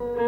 Mm-hmm.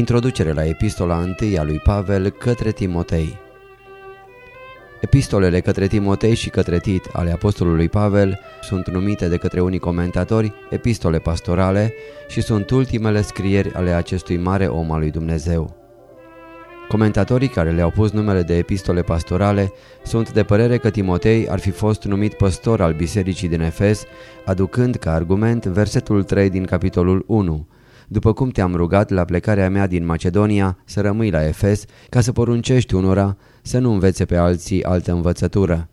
Introducere la epistola 1 a lui Pavel către Timotei Epistolele către Timotei și către Tit ale apostolului Pavel sunt numite de către unii comentatori epistole pastorale și sunt ultimele scrieri ale acestui mare om al lui Dumnezeu. Comentatorii care le-au pus numele de epistole pastorale sunt de părere că Timotei ar fi fost numit păstor al bisericii din Efes, aducând ca argument versetul 3 din capitolul 1, după cum te-am rugat la plecarea mea din Macedonia să rămâi la Efes ca să poruncești unora să nu învețe pe alții altă învățătură.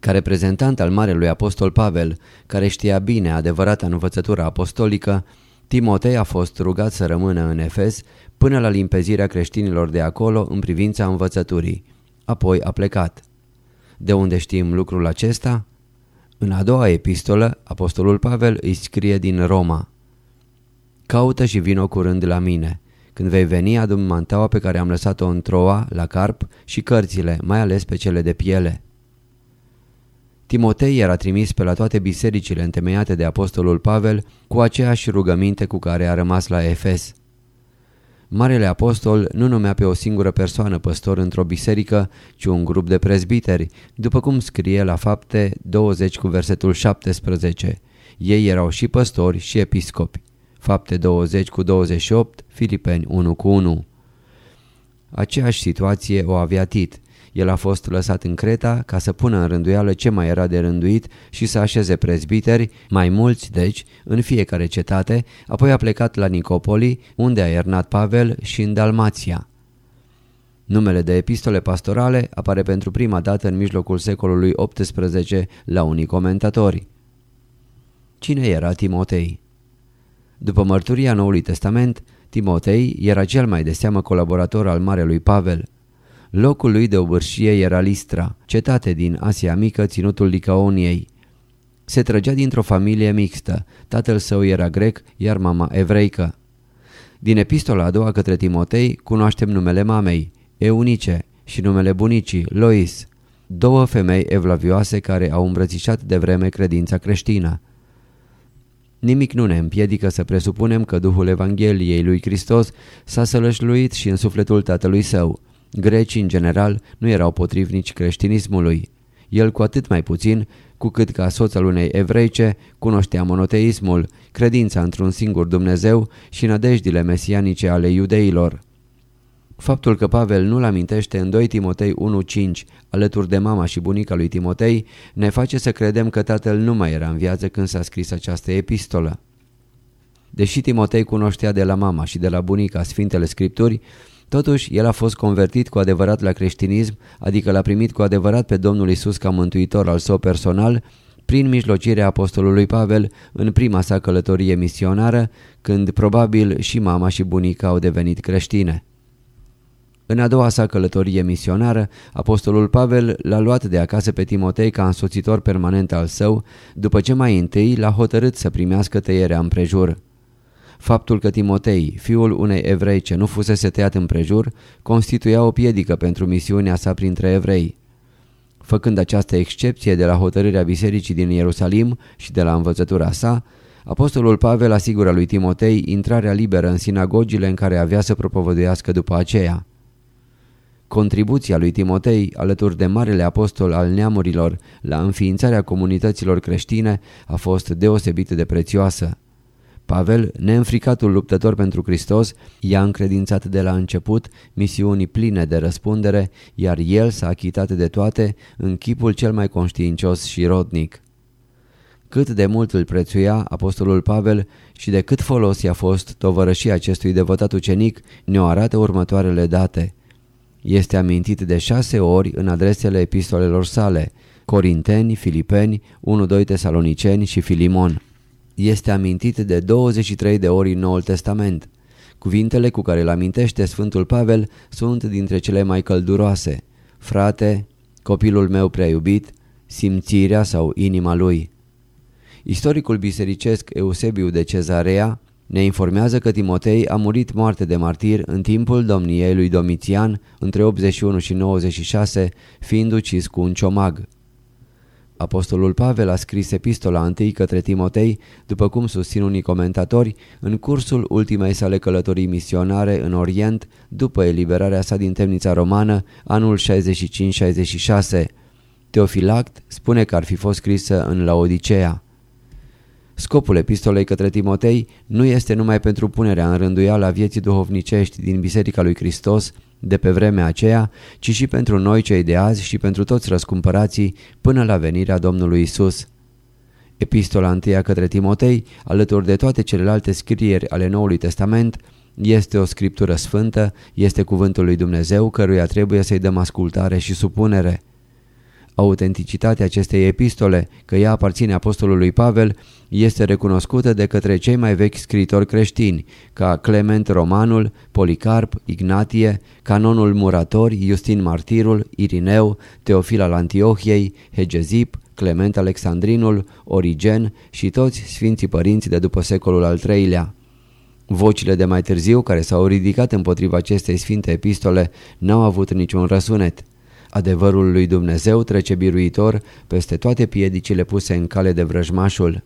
Ca reprezentant al Marelui Apostol Pavel, care știa bine adevărata învățătura apostolică, Timotei a fost rugat să rămână în Efes până la limpezirea creștinilor de acolo în privința învățăturii. Apoi a plecat. De unde știm lucrul acesta? În a doua epistolă, apostolul Pavel îi scrie din Roma. Caută și vino curând la mine. Când vei veni, adu mantaua pe care am lăsat-o în Troa, la Carp și cărțile, mai ales pe cele de piele. Timotei era trimis pe la toate bisericile întemeiate de apostolul Pavel cu aceeași rugăminte cu care a rămas la Efes. Marele apostol nu numea pe o singură persoană păstor într-o biserică, ci un grup de prezbiteri, după cum scrie la fapte 20 cu versetul 17. Ei erau și păstori și episcopi. Fapte 20 cu 28, Filipeni 1 cu 1. Aceeași situație o avea Tit. El a fost lăsat în Creta ca să pună în rânduială ce mai era de rânduit și să așeze prezbiteri, mai mulți deci, în fiecare cetate, apoi a plecat la Nicopoli, unde a iernat Pavel și în Dalmația. Numele de epistole pastorale apare pentru prima dată în mijlocul secolului XVIII la unii comentatori. Cine era Timotei? După mărturia Noului Testament, Timotei era cel mai de seamă colaborator al Marelui Pavel. Locul lui de obârșie era Listra, cetate din Asia Mică, ținutul Licaoniei. Se trăgea dintr-o familie mixtă, tatăl său era grec, iar mama evreică. Din epistola a doua către Timotei cunoaștem numele mamei, Eunice, și numele bunicii, Lois, două femei evlavioase care au îmbrățișat de vreme credința creștină. Nimic nu ne împiedică să presupunem că Duhul Evangheliei lui Hristos s-a sălășluit și în sufletul tatălui său. Grecii, în general, nu erau potrivnici creștinismului. El cu atât mai puțin, cu cât ca soț al unei evreice, cunoștea monoteismul, credința într-un singur Dumnezeu și nădejdile mesianice ale iudeilor. Faptul că Pavel nu-l amintește în 2 Timotei 1.5 alături de mama și bunica lui Timotei ne face să credem că tatăl nu mai era în viață când s-a scris această epistolă. Deși Timotei cunoștea de la mama și de la bunica Sfintele Scripturi, totuși el a fost convertit cu adevărat la creștinism, adică l-a primit cu adevărat pe Domnul Isus ca mântuitor al său personal, prin mijlocirea apostolului Pavel în prima sa călătorie misionară, când probabil și mama și bunica au devenit creștine. În a doua sa călătorie misionară, apostolul Pavel l-a luat de acasă pe Timotei ca însoțitor permanent al său, după ce mai întâi l-a hotărât să primească tăierea împrejur. Faptul că Timotei, fiul unei evrei ce nu fusese tăiat împrejur, constituia o piedică pentru misiunea sa printre evrei. Făcând această excepție de la hotărârea bisericii din Ierusalim și de la învățătura sa, Apostolul Pavel asigură lui Timotei intrarea liberă în sinagogile în care avea să propovăduiască după aceea. Contribuția lui Timotei, alături de Marele Apostol al neamurilor, la înființarea comunităților creștine, a fost deosebit de prețioasă. Pavel, neînfricatul luptător pentru Hristos, i-a încredințat de la început misiuni pline de răspundere, iar el s-a achitat de toate în chipul cel mai conștiincios și rodnic. Cât de mult îl prețuia apostolul Pavel și de cât folos i-a fost tovărășia acestui devotat ucenic, ne-o arată următoarele date. Este amintit de șase ori în adresele epistolelor sale, Corinteni, Filipeni, 1-2 Tesaloniceni și Filimon este amintit de 23 de ori în Noul Testament. Cuvintele cu care îl amintește Sfântul Pavel sunt dintre cele mai călduroase. Frate, copilul meu prea iubit, simțirea sau inima lui. Istoricul bisericesc Eusebiu de Cezarea ne informează că Timotei a murit moarte de martir în timpul domniei lui Domitian între 81 și 96, fiind ucis cu un ciomag. Apostolul Pavel a scris epistola întâi către Timotei, după cum susțin unii comentatori, în cursul ultimei sale călătorii misionare în Orient, după eliberarea sa din temnița romană, anul 65-66. Teofilact spune că ar fi fost scrisă în Laodicea. Scopul epistolei către Timotei nu este numai pentru punerea în rânduială a vieții duhovnicești din Biserica lui Hristos, de pe vremea aceea, ci și pentru noi cei de azi și pentru toți răscumpărații până la venirea Domnului Isus. Epistola întâia către Timotei, alături de toate celelalte scrieri ale Noului Testament, este o scriptură sfântă, este cuvântul lui Dumnezeu căruia trebuie să-i dăm ascultare și supunere. Autenticitatea acestei epistole, că ea aparține apostolului Pavel, este recunoscută de către cei mai vechi scritori creștini, ca Clement Romanul, Policarp, Ignatie, Canonul Muratori, Justin Martirul, Irineu, Teofil al Antiohiei, Hegezip, Clement Alexandrinul, Origen și toți sfinții părinți de după secolul al III-lea. Vocile de mai târziu care s-au ridicat împotriva acestei sfinte epistole n-au avut niciun răsunet. Adevărul lui Dumnezeu trece biruitor peste toate piedicile puse în cale de vrăjmașul.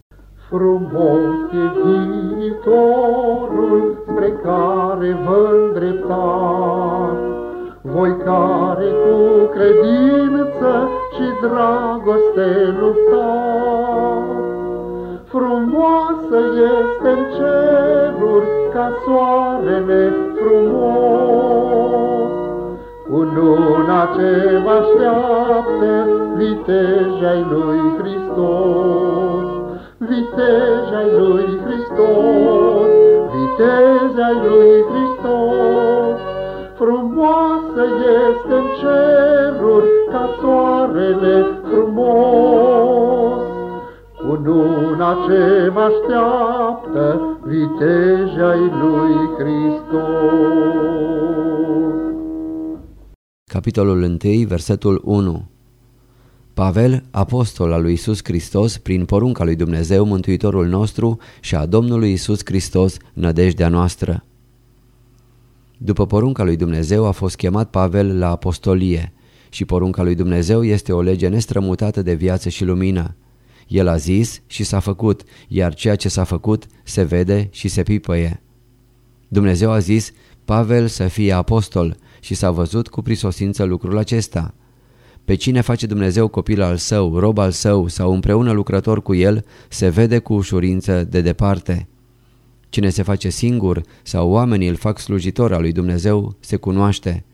Frumos e viitorul spre care vă îndreptați, voi care cu credință și dragoste luptați. Frumoasă este în ceruri ca soarele frumos, luna ce vă așteaptă vitejai lui Hristos. Vitejai lui Hristos, vitejai lui Hristos. Frumoasă este în ceruri ca soarele frumos. Cu luna ce vă așteaptă vitejai lui Hristos. Capitolul 1, versetul 1 Pavel, apostol al lui Isus Hristos, prin porunca lui Dumnezeu, Mântuitorul nostru și a Domnului Isus Hristos, nădejdea noastră. După porunca lui Dumnezeu a fost chemat Pavel la apostolie și porunca lui Dumnezeu este o lege nestrămutată de viață și lumină. El a zis și s-a făcut, iar ceea ce s-a făcut se vede și se pipăie. Dumnezeu a zis, Pavel să fie apostol și s-a văzut cu prisosință lucrul acesta. Pe cine face Dumnezeu copil al său, rob al său sau împreună lucrător cu el, se vede cu ușurință de departe. Cine se face singur sau oamenii îl fac slujitor al lui Dumnezeu, se cunoaște.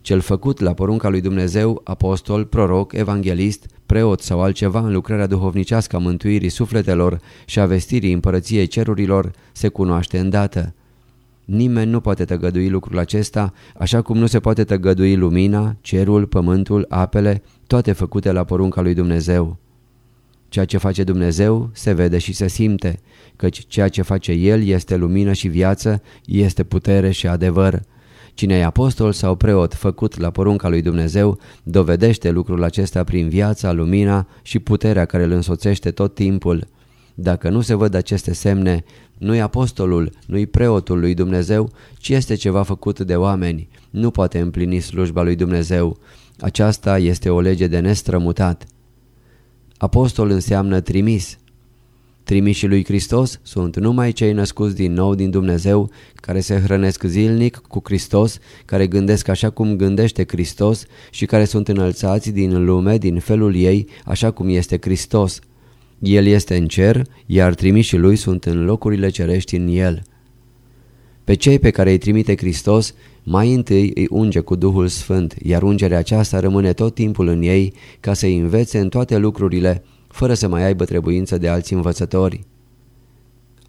Cel făcut la porunca lui Dumnezeu, apostol, proroc, evanghelist, preot sau altceva în lucrarea duhovnicească a mântuirii sufletelor și a vestirii împărăției cerurilor, se cunoaște îndată. Nimeni nu poate tăgădui lucrul acesta, așa cum nu se poate tăgădui lumina, cerul, pământul, apele, toate făcute la porunca lui Dumnezeu. Ceea ce face Dumnezeu se vede și se simte, căci ceea ce face El este lumină și viață, este putere și adevăr. Cine e apostol sau preot făcut la porunca lui Dumnezeu, dovedește lucrul acesta prin viața, lumina și puterea care îl însoțește tot timpul. Dacă nu se văd aceste semne, nu-i apostolul, nu-i preotul lui Dumnezeu, ci este ceva făcut de oameni. Nu poate împlini slujba lui Dumnezeu. Aceasta este o lege de nestrămutat. Apostol înseamnă trimis. Trimișii lui Hristos sunt numai cei născuți din nou din Dumnezeu, care se hrănesc zilnic cu Hristos, care gândesc așa cum gândește Hristos și care sunt înălțați din lume, din felul ei, așa cum este Hristos. El este în cer, iar trimișii lui sunt în locurile cerești în el. Pe cei pe care îi trimite Hristos, mai întâi îi unge cu Duhul Sfânt, iar ungerea aceasta rămâne tot timpul în ei ca să-i învețe în toate lucrurile, fără să mai aibă trebuință de alți învățători.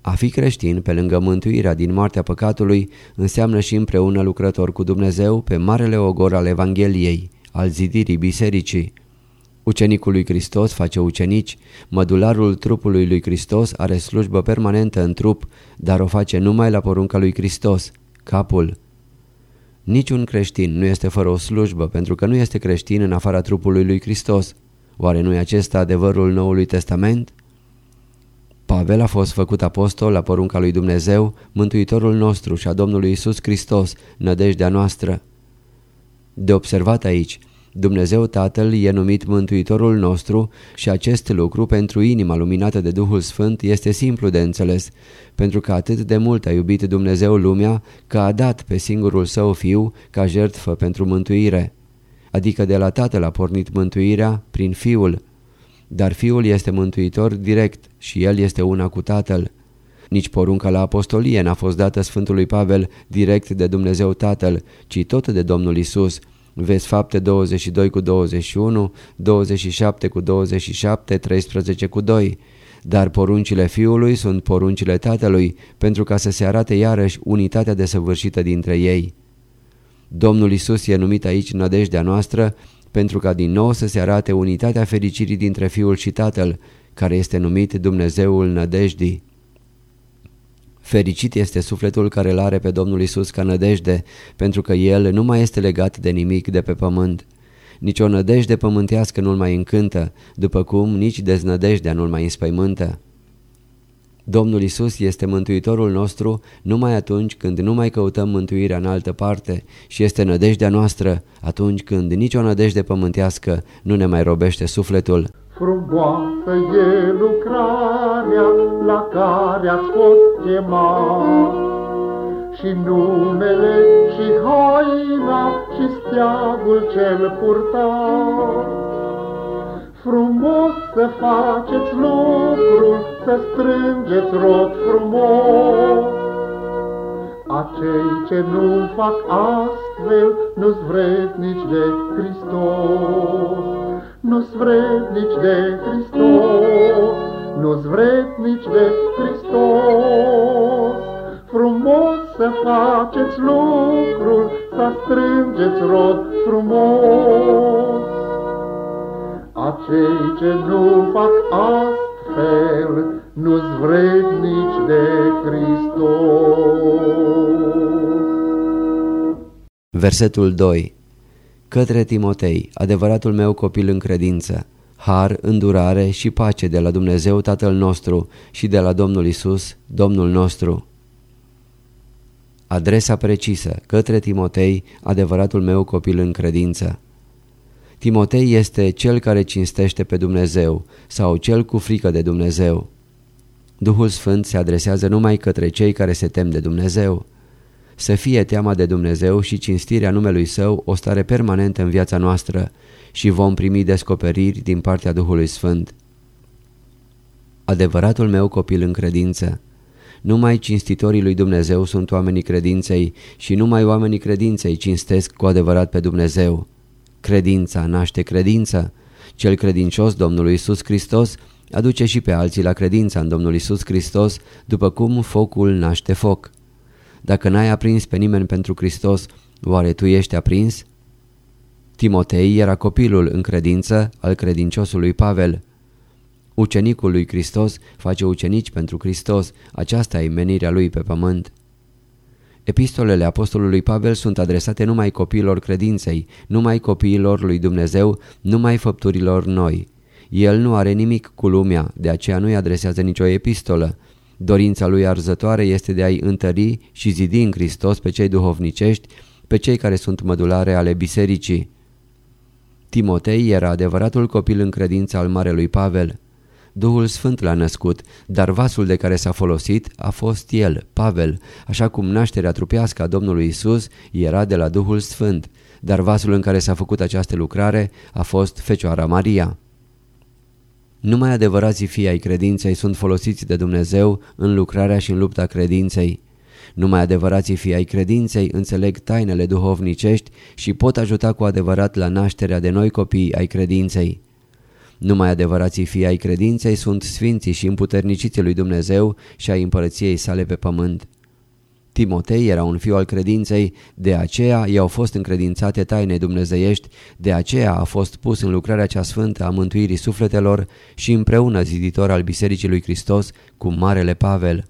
A fi creștin, pe lângă mântuirea din moartea păcatului, înseamnă și împreună lucrător cu Dumnezeu pe marele ogor al Evangheliei, al zidirii bisericii. Ucenicul lui Hristos face ucenici, mădularul trupului lui Hristos are slujbă permanentă în trup, dar o face numai la porunca lui Hristos, capul. Niciun creștin nu este fără o slujbă pentru că nu este creștin în afara trupului lui Hristos. Oare nu e acesta adevărul Noului Testament? Pavel a fost făcut apostol la porunca lui Dumnezeu, Mântuitorul nostru și a Domnului Isus Hristos, nădejdea noastră. De observat aici, Dumnezeu Tatăl e numit Mântuitorul nostru și acest lucru pentru inima luminată de Duhul Sfânt este simplu de înțeles, pentru că atât de mult a iubit Dumnezeu lumea că a dat pe singurul său fiu ca jertfă pentru mântuire. Adică de la Tatăl a pornit mântuirea prin Fiul, dar Fiul este mântuitor direct și El este una cu Tatăl. Nici porunca la apostolie n-a fost dată Sfântului Pavel direct de Dumnezeu Tatăl, ci tot de Domnul Isus, Vezi fapte 22 cu 21, 27 cu 27, 13 cu 2. Dar poruncile fiului sunt poruncile tatălui, pentru ca să se arate iarăși unitatea desăvârșită dintre ei. Domnul Isus e numit aici nădejdea noastră, pentru ca din nou să se arate unitatea fericirii dintre Fiul și Tatăl, care este numit Dumnezeul nădejdii. Fericit este sufletul care îl are pe Domnul Isus ca nădejde, pentru că el nu mai este legat de nimic de pe pământ. Nici o nădejde pământească nu-l mai încântă, după cum nici deznădejdea nu-l mai înspăimântă. Domnul Isus este mântuitorul nostru numai atunci când nu mai căutăm mântuirea în altă parte și este nădejdea noastră atunci când nicio nădejde pământească nu ne mai robește sufletul. Frumoasă e lucrarea la care ați fost chemat, Și numele și haina și steagul cel purtat. Frumos să faceți lucrul, să strângeți rod frumos, acei ce nu fac astfel, nu-s vrednici de Hristos nu-s vrednici de Hristos, nu-s vrednici de Hristos. Frumos să faceți lucrul, să strângeți rod frumos. Acei ce nu fac astfel, nu-s vrednici de Hristos. Versetul 2 Către Timotei, adevăratul meu copil în credință, har, îndurare și pace de la Dumnezeu Tatăl nostru și de la Domnul Isus, Domnul nostru. Adresa precisă, către Timotei, adevăratul meu copil în credință. Timotei este cel care cinstește pe Dumnezeu sau cel cu frică de Dumnezeu. Duhul Sfânt se adresează numai către cei care se tem de Dumnezeu să fie teama de Dumnezeu și cinstirea numelui Său o stare permanentă în viața noastră și vom primi descoperiri din partea Duhului Sfânt. Adevăratul meu copil în credință, numai cinstitorii lui Dumnezeu sunt oamenii credinței și numai oamenii credinței cinstesc cu adevărat pe Dumnezeu. Credința naște credință. Cel credincios Domnului Isus Hristos aduce și pe alții la credința în Domnul Isus Hristos, după cum focul naște foc. Dacă n-ai aprins pe nimeni pentru Hristos, oare tu ești aprins? Timotei era copilul în credință al credinciosului Pavel. Ucenicul lui Hristos face ucenici pentru Hristos, aceasta e menirea lui pe pământ. Epistolele apostolului Pavel sunt adresate numai copiilor credinței, numai copiilor lui Dumnezeu, numai făpturilor noi. El nu are nimic cu lumea, de aceea nu-i adresează nicio epistolă. Dorința lui arzătoare este de a-i întări și zidi în Hristos pe cei duhovnicești, pe cei care sunt mădulare ale bisericii. Timotei era adevăratul copil în credință al Marelui Pavel. Duhul Sfânt l-a născut, dar vasul de care s-a folosit a fost el, Pavel, așa cum nașterea trupească a Domnului Isus era de la Duhul Sfânt, dar vasul în care s-a făcut această lucrare a fost Fecioara Maria. Numai adevărații fii ai credinței sunt folosiți de Dumnezeu în lucrarea și în lupta credinței. Numai adevărații fii ai credinței înțeleg tainele duhovnicești și pot ajuta cu adevărat la nașterea de noi copii ai credinței. Numai adevărații fii ai credinței sunt sfinții și împuterniciții lui Dumnezeu și ai împărăției sale pe pământ. Timotei era un fiu al credinței, de aceea i-au fost încredințate taine dumnezeiești, de aceea a fost pus în lucrarea cea sfântă a mântuirii sufletelor și împreună ziditor al Bisericii lui Hristos cu Marele Pavel.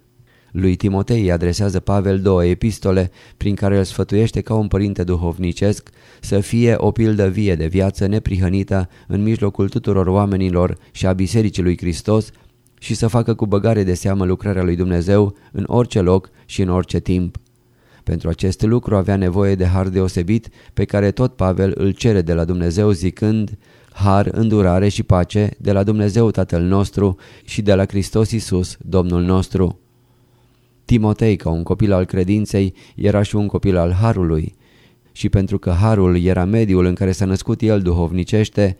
Lui Timotei îi adresează Pavel două epistole prin care îl sfătuiește ca un părinte duhovnicesc să fie o pildă vie de viață neprihănită în mijlocul tuturor oamenilor și a Bisericii lui Hristos și să facă cu băgare de seamă lucrarea lui Dumnezeu în orice loc și în orice timp. Pentru acest lucru avea nevoie de har deosebit pe care tot Pavel îl cere de la Dumnezeu zicând Har, îndurare și pace de la Dumnezeu Tatăl nostru și de la Hristos Isus, Domnul nostru. Timotei, ca un copil al credinței, era și un copil al Harului. Și pentru că Harul era mediul în care s-a născut el duhovnicește,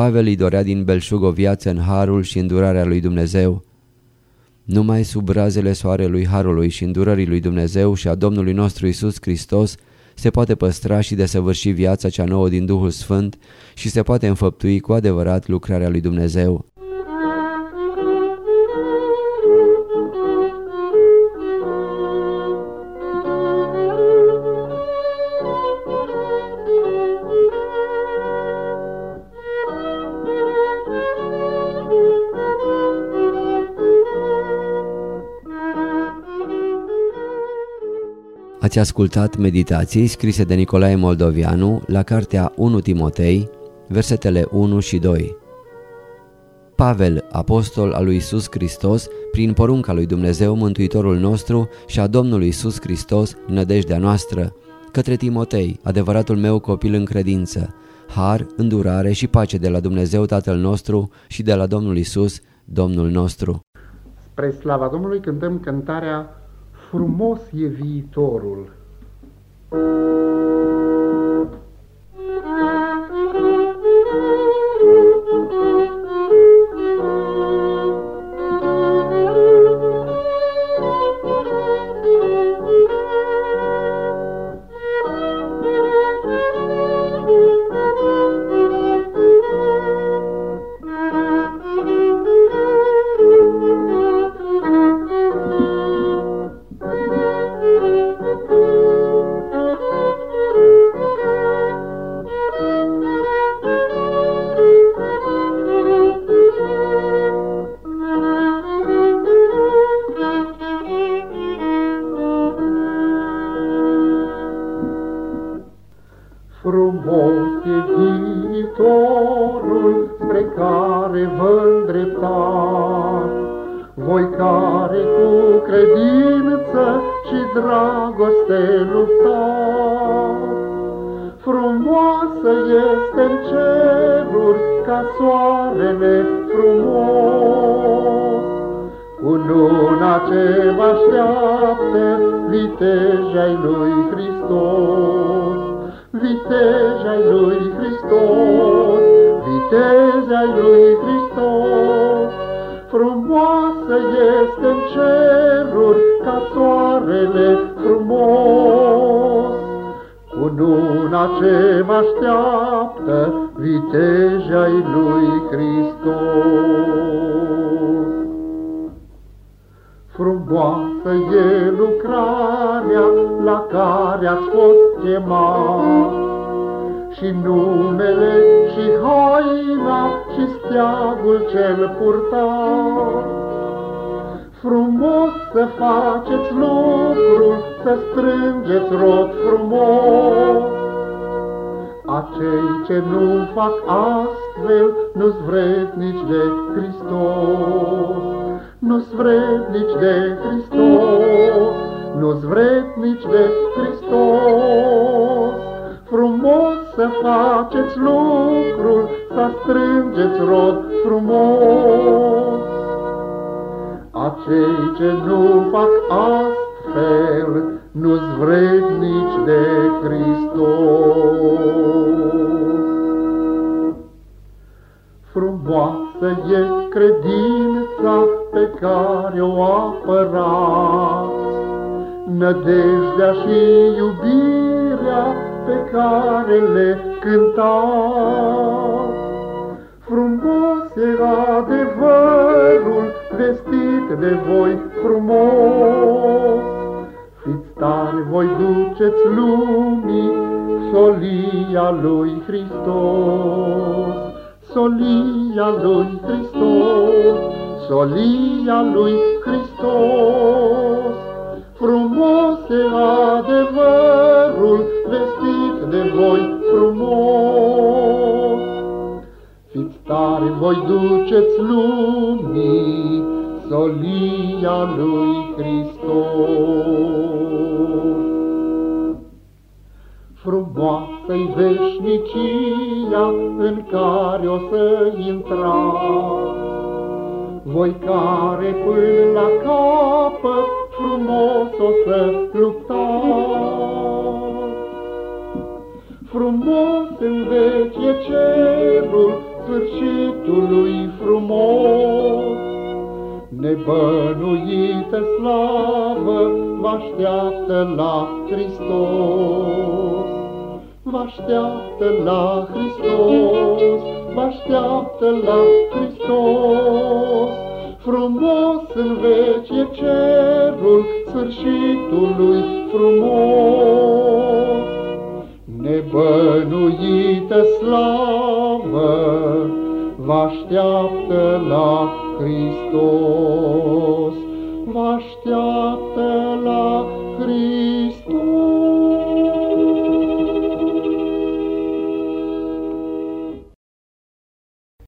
Pavel îi dorea din belșug o viață în Harul și îndurarea lui Dumnezeu. Numai sub razele soarelui Harului și îndurării lui Dumnezeu și a Domnului nostru Isus Hristos se poate păstra și desăvârși viața cea nouă din Duhul Sfânt și se poate înfăptui cu adevărat lucrarea lui Dumnezeu. Ați ascultat meditații scrise de Nicolae Moldovianu la cartea 1 Timotei, versetele 1 și 2. Pavel, apostol al lui Isus Hristos, prin porunca lui Dumnezeu Mântuitorul nostru și a Domnului Isus Hristos, nădejdea noastră, către Timotei, adevăratul meu copil în credință, har, îndurare și pace de la Dumnezeu Tatăl nostru și de la Domnul Isus, Domnul nostru. Spre slava Domnului cântăm cântarea frumos e viitorul. Ce vă așteaptă vitejai lui Hristos viteza lui Hristos, viteza lui Hristos. Frumoasă este în ceruri ca soarele frumos, cu luna ce mă așteaptă viteza lui Hristos. Frumoasă e lucrarea la care ați fost chemat, Și numele, și haina, și steagul cel purtat. Frumos să faceți lucrul, să strângeți rod frumos. Acei ce nu fac astfel, nu-s vrednici de Hristos nu-s vrednici de Hristos, nu-s vrednici de Hristos. Frumos să faceți lucrul, să strângeți rod frumos. Acei ce nu fac astfel, nu-s vrednici de Hristos. Frumoasă e credința pe care o apărați, Nădejdea și iubirea pe care le cântați. Frumos e adevărul vestit de voi frumos, Fiți tari, voi duceți lumii solia lui Hristos, solia lui Hristos, solia lui Hristos. Frumos e adevărul vestit de voi frumos. Fiți tari, voi duceți lumii solia lui Hristos. Frumoasă-i veșnicia în care o să intrați, voi care până la capăt frumos o să luptați. Frumos în vecie cerul sfârșitului frumos, Nebănuită slavă vă așteaptă la Hristos. Vă așteaptă la Hristos, vă așteaptă la Hristos. Frumos în vecie cerul sfârșitului frumos. Nebănuită slavă vă așteaptă la Hristos. Vă așteaptă